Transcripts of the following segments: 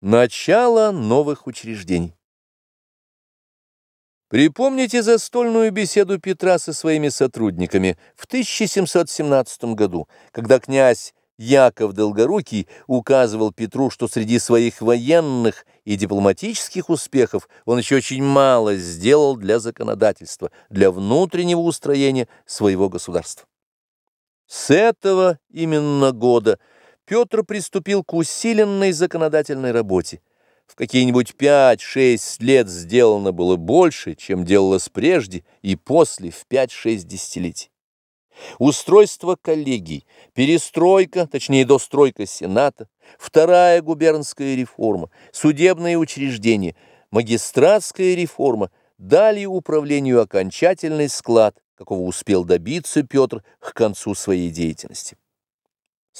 Начало новых учреждений. Припомните застольную беседу Петра со своими сотрудниками в 1717 году, когда князь Яков Долгорукий указывал Петру, что среди своих военных и дипломатических успехов он еще очень мало сделал для законодательства, для внутреннего устроения своего государства. С этого именно года – Петр приступил к усиленной законодательной работе. В какие-нибудь пять-шесть лет сделано было больше, чем делалось прежде и после в пять-шесть десятилетий. Устройство коллегий, перестройка, точнее достройка Сената, вторая губернская реформа, судебные учреждения, магистратская реформа дали управлению окончательный склад, какого успел добиться Петр к концу своей деятельности.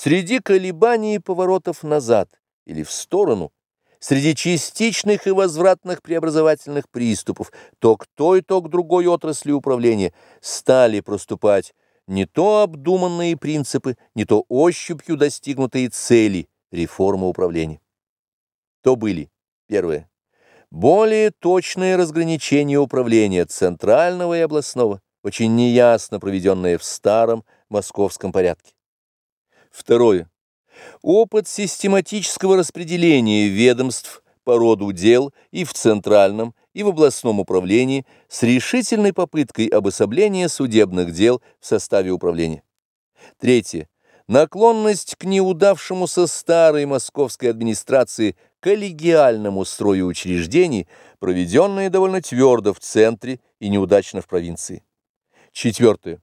Среди колебаний и поворотов назад или в сторону, среди частичных и возвратных преобразовательных приступов, то к той, то к другой отрасли управления стали проступать не то обдуманные принципы, не то ощупью достигнутые цели реформы управления. То были, первое, более точное разграничение управления центрального и областного, очень неясно проведенное в старом московском порядке. Второе. Опыт систематического распределения ведомств по роду дел и в центральном, и в областном управлении с решительной попыткой обособления судебных дел в составе управления. Третье. Наклонность к неудавшемуся старой московской администрации коллегиальному строю учреждений, проведенная довольно твердо в центре и неудачно в провинции. Четвертое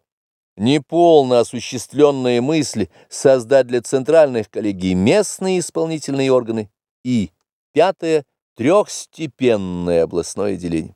неполно осуществленная мысль создать для центральных коллегий местные исполнительные органы и, пятое, трехстепенное областное деление.